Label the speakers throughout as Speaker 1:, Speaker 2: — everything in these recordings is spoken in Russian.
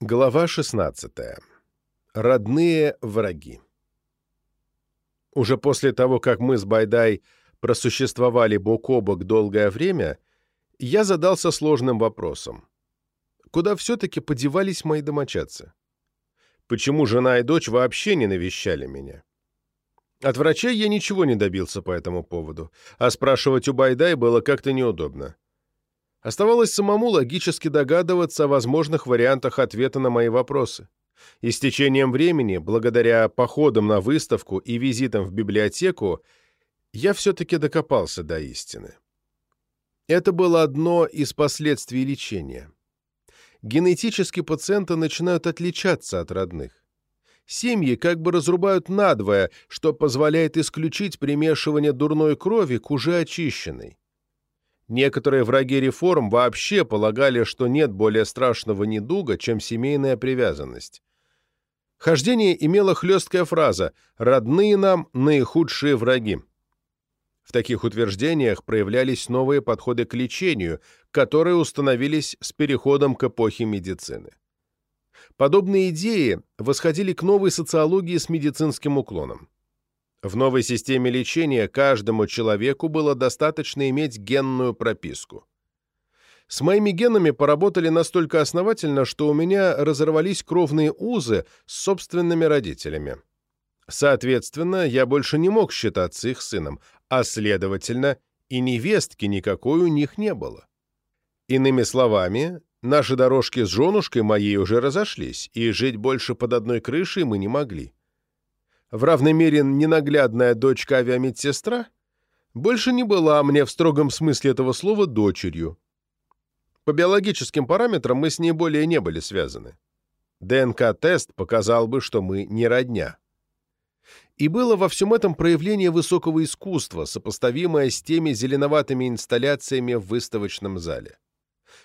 Speaker 1: Глава 16. Родные враги. Уже после того, как мы с Байдай просуществовали бок о бок долгое время, я задался сложным вопросом. Куда все-таки подевались мои домочадцы? Почему жена и дочь вообще не навещали меня? От врачей я ничего не добился по этому поводу, а спрашивать у Байдай было как-то неудобно. Оставалось самому логически догадываться о возможных вариантах ответа на мои вопросы. И с течением времени, благодаря походам на выставку и визитам в библиотеку, я все-таки докопался до истины. Это было одно из последствий лечения. Генетически пациенты начинают отличаться от родных. Семьи как бы разрубают надвое, что позволяет исключить примешивание дурной крови к уже очищенной. Некоторые враги реформ вообще полагали, что нет более страшного недуга, чем семейная привязанность. Хождение имело хлесткая фраза «родные нам наихудшие враги». В таких утверждениях проявлялись новые подходы к лечению, которые установились с переходом к эпохе медицины. Подобные идеи восходили к новой социологии с медицинским уклоном. В новой системе лечения каждому человеку было достаточно иметь генную прописку. С моими генами поработали настолько основательно, что у меня разорвались кровные узы с собственными родителями. Соответственно, я больше не мог считаться их сыном, а, следовательно, и невестки никакой у них не было. Иными словами, наши дорожки с женушкой моей уже разошлись, и жить больше под одной крышей мы не могли в равной мере ненаглядная дочка-авиамедсестра, больше не была мне в строгом смысле этого слова дочерью. По биологическим параметрам мы с ней более не были связаны. ДНК-тест показал бы, что мы не родня. И было во всем этом проявление высокого искусства, сопоставимое с теми зеленоватыми инсталляциями в выставочном зале.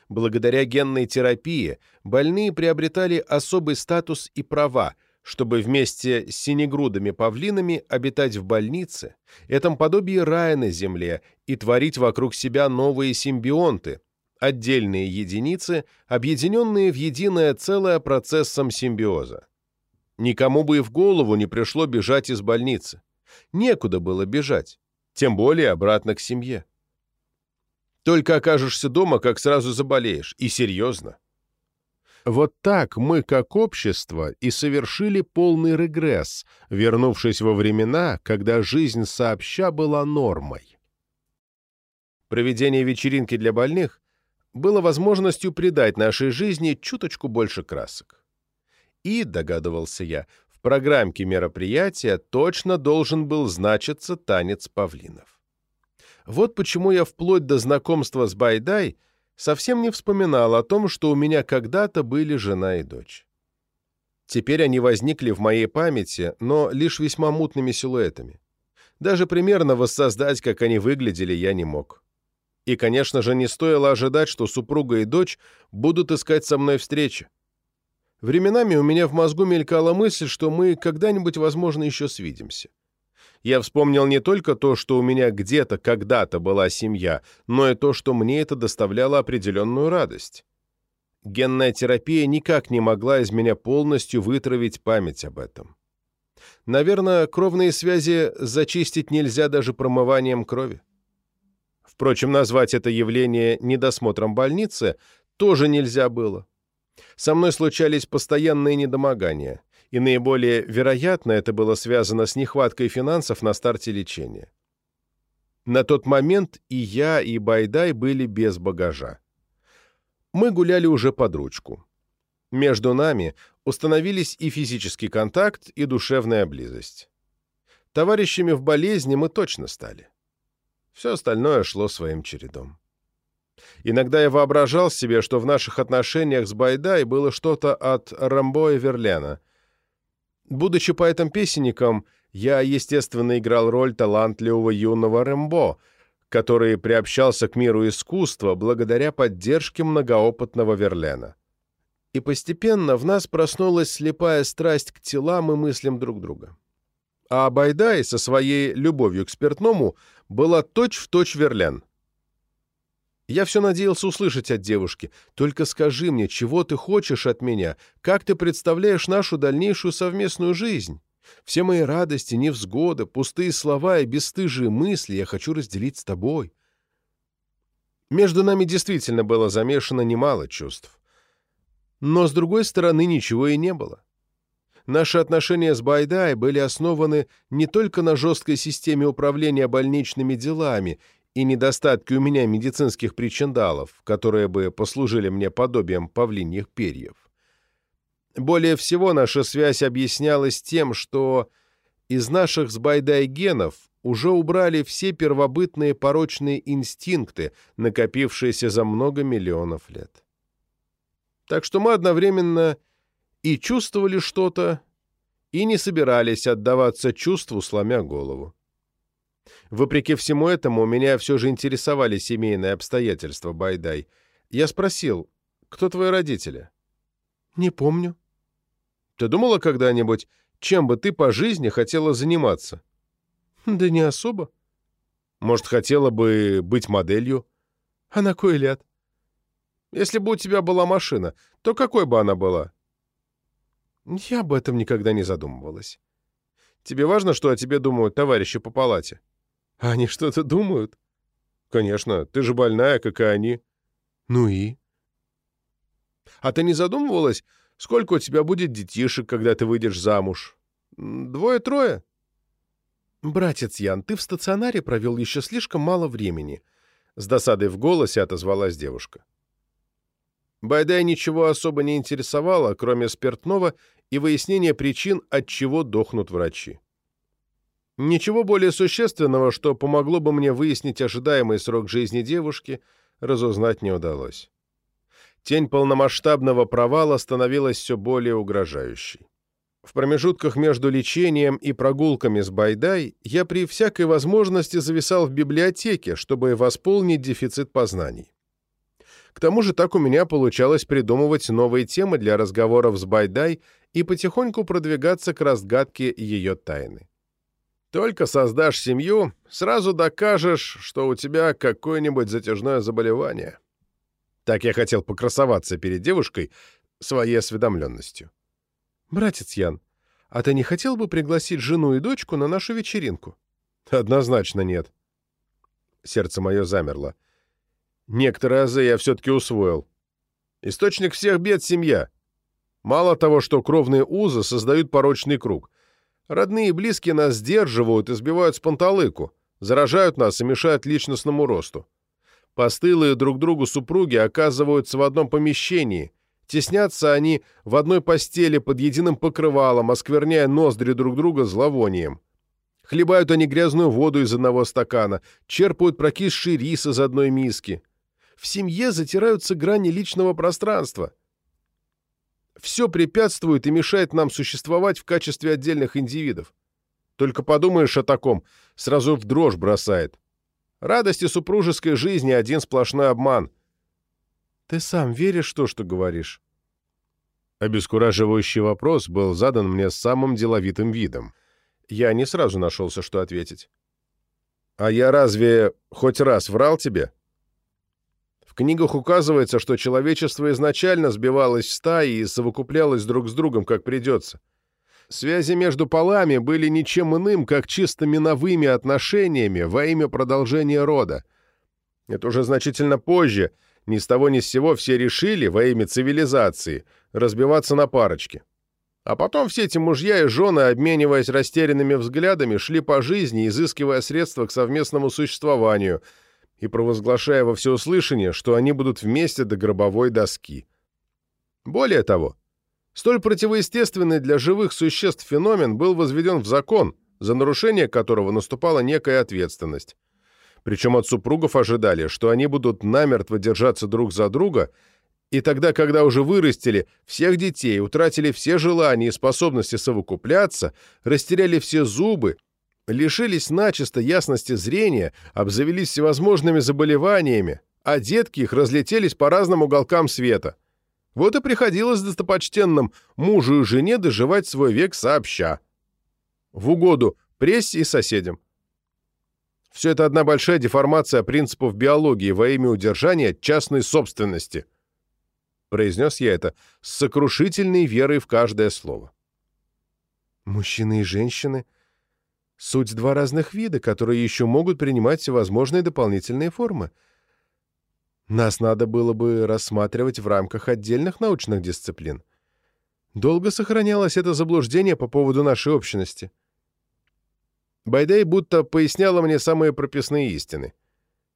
Speaker 1: Благодаря генной терапии больные приобретали особый статус и права, чтобы вместе с синегрудыми павлинами обитать в больнице, этом подобии рая на земле, и творить вокруг себя новые симбионты, отдельные единицы, объединенные в единое целое процессом симбиоза. Никому бы и в голову не пришло бежать из больницы. Некуда было бежать, тем более обратно к семье. Только окажешься дома, как сразу заболеешь, и серьезно. Вот так мы, как общество, и совершили полный регресс, вернувшись во времена, когда жизнь сообща была нормой. Проведение вечеринки для больных было возможностью придать нашей жизни чуточку больше красок. И, догадывался я, в программке мероприятия точно должен был значиться танец павлинов. Вот почему я вплоть до знакомства с Байдай – совсем не вспоминал о том, что у меня когда-то были жена и дочь. Теперь они возникли в моей памяти, но лишь весьма мутными силуэтами. Даже примерно воссоздать, как они выглядели, я не мог. И, конечно же, не стоило ожидать, что супруга и дочь будут искать со мной встречи. Временами у меня в мозгу мелькала мысль, что мы когда-нибудь, возможно, еще свидимся я вспомнил не только то, что у меня где-то когда-то была семья, но и то, что мне это доставляло определенную радость. Генная терапия никак не могла из меня полностью вытравить память об этом. Наверное, кровные связи зачистить нельзя даже промыванием крови. Впрочем, назвать это явление недосмотром больницы тоже нельзя было. Со мной случались постоянные недомогания и наиболее вероятно это было связано с нехваткой финансов на старте лечения. На тот момент и я, и Байдай были без багажа. Мы гуляли уже под ручку. Между нами установились и физический контакт, и душевная близость. Товарищами в болезни мы точно стали. Все остальное шло своим чередом. Иногда я воображал себе, что в наших отношениях с Байдай было что-то от Рамбо и Верлена — Будучи поэтом-песенником, я, естественно, играл роль талантливого юного Рэмбо, который приобщался к миру искусства благодаря поддержке многоопытного Верлена. И постепенно в нас проснулась слепая страсть к телам и мыслям друг друга. А Байдай со своей любовью к спиртному была точь-в-точь точь Верлен. Я все надеялся услышать от девушки. «Только скажи мне, чего ты хочешь от меня? Как ты представляешь нашу дальнейшую совместную жизнь? Все мои радости, невзгоды, пустые слова и бесстыжие мысли я хочу разделить с тобой». Между нами действительно было замешано немало чувств. Но, с другой стороны, ничего и не было. Наши отношения с Байдай были основаны не только на жесткой системе управления больничными делами и недостатке у меня медицинских причиндалов, которые бы послужили мне подобием павлиньих перьев. Более всего наша связь объяснялась тем, что из наших с Байдай генов уже убрали все первобытные порочные инстинкты, накопившиеся за много миллионов лет. Так что мы одновременно и чувствовали что-то, и не собирались отдаваться чувству, сломя голову. Вопреки всему этому, меня все же интересовали семейные обстоятельства Байдай. Я спросил, кто твои родители? Не помню. Ты думала когда-нибудь, чем бы ты по жизни хотела заниматься? Да не особо. Может, хотела бы быть моделью? А на кой ляд? Если бы у тебя была машина, то какой бы она была? Я об этом никогда не задумывалась. Тебе важно, что о тебе думают товарищи по палате? А они что-то думают? Конечно, ты же больная, как и они. Ну и? А ты не задумывалась, сколько у тебя будет детишек, когда ты выйдешь замуж? Двое-трое? Братец Ян, ты в стационаре провел еще слишком мало времени. С досадой в голосе отозвалась девушка. Байдай ничего особо не интересовало, кроме спиртного и выяснения причин, от чего дохнут врачи. Ничего более существенного, что помогло бы мне выяснить ожидаемый срок жизни девушки, разузнать не удалось. Тень полномасштабного провала становилась все более угрожающей. В промежутках между лечением и прогулками с Байдай я при всякой возможности зависал в библиотеке, чтобы восполнить дефицит познаний. К тому же так у меня получалось придумывать новые темы для разговоров с Байдай и потихоньку продвигаться к разгадке ее тайны. Только создашь семью, сразу докажешь, что у тебя какое-нибудь затяжное заболевание. Так я хотел покрасоваться перед девушкой своей осведомленностью. «Братец Ян, а ты не хотел бы пригласить жену и дочку на нашу вечеринку?» «Однозначно нет». Сердце мое замерло. Некоторые азы я все-таки усвоил. Источник всех бед — семья. Мало того, что кровные узы создают порочный круг. Родные и близкие нас сдерживают и сбивают с панталыку, заражают нас и мешают личностному росту. Постылые друг другу супруги оказываются в одном помещении. Теснятся они в одной постели под единым покрывалом, оскверняя ноздри друг друга зловонием. Хлебают они грязную воду из одного стакана, черпают прокисший рис из одной миски — в семье затираются грани личного пространства. Все препятствует и мешает нам существовать в качестве отдельных индивидов. Только подумаешь о таком, сразу в дрожь бросает. Радости супружеской жизни — один сплошной обман. Ты сам веришь в то, что говоришь? Обескураживающий вопрос был задан мне с самым деловитым видом. Я не сразу нашелся, что ответить. «А я разве хоть раз врал тебе?» В книгах указывается, что человечество изначально сбивалось в стаи и совокуплялось друг с другом, как придется. Связи между полами были ничем иным, как чисто миновыми отношениями во имя продолжения рода. Это уже значительно позже, ни с того ни с сего все решили во имя цивилизации разбиваться на парочки. А потом все эти мужья и жены, обмениваясь растерянными взглядами, шли по жизни, изыскивая средства к совместному существованию – и провозглашая во всеуслышание, что они будут вместе до гробовой доски. Более того, столь противоестественный для живых существ феномен был возведен в закон, за нарушение которого наступала некая ответственность. Причем от супругов ожидали, что они будут намертво держаться друг за друга, и тогда, когда уже вырастили всех детей, утратили все желания и способности совокупляться, растеряли все зубы лишились начисто ясности зрения, обзавелись всевозможными заболеваниями, а детки их разлетелись по разным уголкам света. Вот и приходилось достопочтенным мужу и жене доживать свой век сообща. В угоду прессе и соседям. Все это одна большая деформация принципов биологии во имя удержания частной собственности. Произнес я это с сокрушительной верой в каждое слово. Мужчины и женщины — суть два разных вида, которые еще могут принимать всевозможные дополнительные формы. Нас надо было бы рассматривать в рамках отдельных научных дисциплин. Долго сохранялось это заблуждение по поводу нашей общности — Байдай будто поясняла мне самые прописные истины.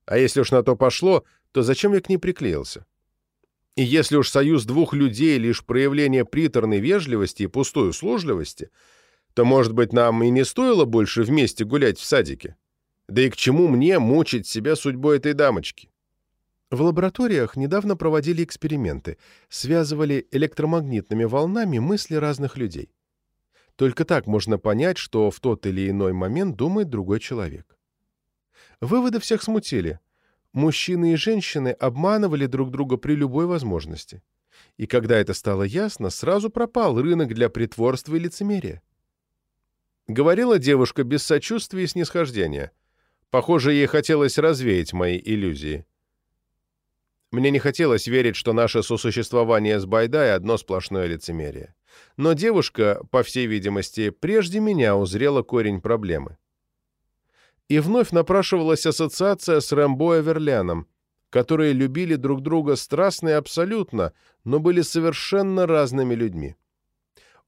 Speaker 1: А если уж на то пошло, то зачем я к ней приклеился? И если уж союз двух людей — лишь проявление приторной вежливости и пустой услужливости, то, может быть, нам и не стоило больше вместе гулять в садике? Да и к чему мне мучить себя судьбой этой дамочки? В лабораториях недавно проводили эксперименты, связывали электромагнитными волнами мысли разных людей. Только так можно понять, что в тот или иной момент думает другой человек. Выводы всех смутили. Мужчины и женщины обманывали друг друга при любой возможности. И когда это стало ясно, сразу пропал рынок для притворства и лицемерия. Говорила девушка без сочувствия и снисхождения. Похоже, ей хотелось развеять мои иллюзии. Мне не хотелось верить, что наше сосуществование с Байдай — одно сплошное лицемерие. Но девушка, по всей видимости, прежде меня узрела корень проблемы. И вновь напрашивалась ассоциация с Рэмбо и Верляном, которые любили друг друга страстно и абсолютно, но были совершенно разными людьми.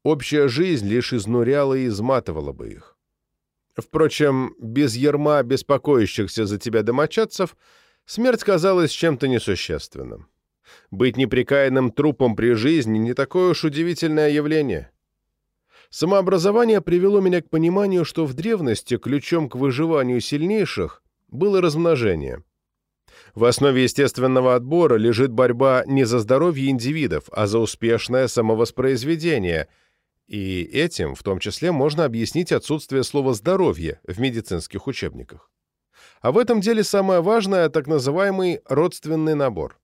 Speaker 1: Общая жизнь лишь изнуряла и изматывала бы их. Впрочем, без ерма беспокоящихся за тебя домочадцев смерть казалась чем-то несущественным. Быть неприкаянным трупом при жизни не такое уж удивительное явление. Самообразование привело меня к пониманию, что в древности ключом к выживанию сильнейших было размножение. В основе естественного отбора лежит борьба не за здоровье индивидов, а за успешное самовоспроизведение, и этим в том числе можно объяснить отсутствие слова «здоровье» в медицинских учебниках. А в этом деле самое важное – так называемый родственный набор.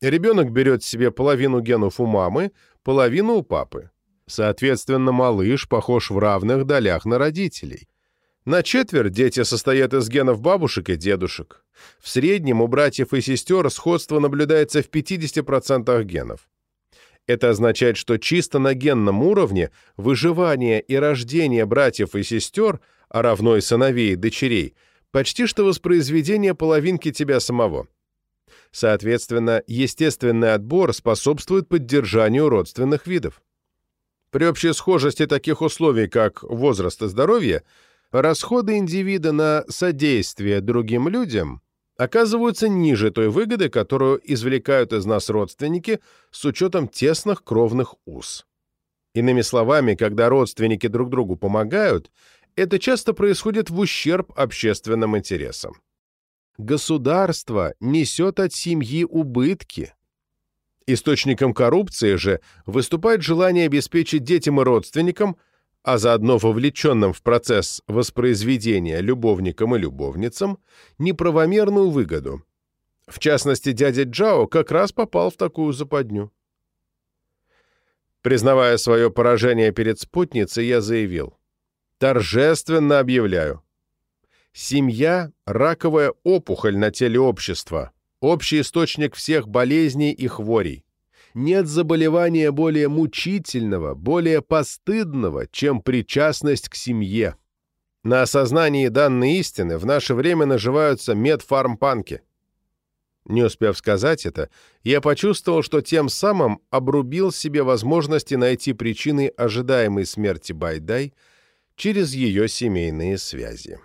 Speaker 1: Ребенок берет себе половину генов у мамы, половину у папы. Соответственно, малыш похож в равных долях на родителей. На четверть дети состоят из генов бабушек и дедушек. В среднем у братьев и сестер сходство наблюдается в 50% генов. Это означает, что чисто на генном уровне выживание и рождение братьев и сестер, а равно и сыновей и дочерей, почти что воспроизведение половинки тебя самого. Соответственно, естественный отбор способствует поддержанию родственных видов. При общей схожести таких условий, как возраст и здоровье, расходы индивида на содействие другим людям оказываются ниже той выгоды, которую извлекают из нас родственники с учетом тесных кровных уз. Иными словами, когда родственники друг другу помогают, это часто происходит в ущерб общественным интересам государство несет от семьи убытки. Источником коррупции же выступает желание обеспечить детям и родственникам, а заодно вовлеченным в процесс воспроизведения любовникам и любовницам, неправомерную выгоду. В частности, дядя Джао как раз попал в такую западню. Признавая свое поражение перед спутницей, я заявил. Торжественно объявляю. Семья – раковая опухоль на теле общества, общий источник всех болезней и хворей. Нет заболевания более мучительного, более постыдного, чем причастность к семье. На осознании данной истины в наше время наживаются медфармпанки. Не успев сказать это, я почувствовал, что тем самым обрубил себе возможности найти причины ожидаемой смерти Байдай через ее семейные связи.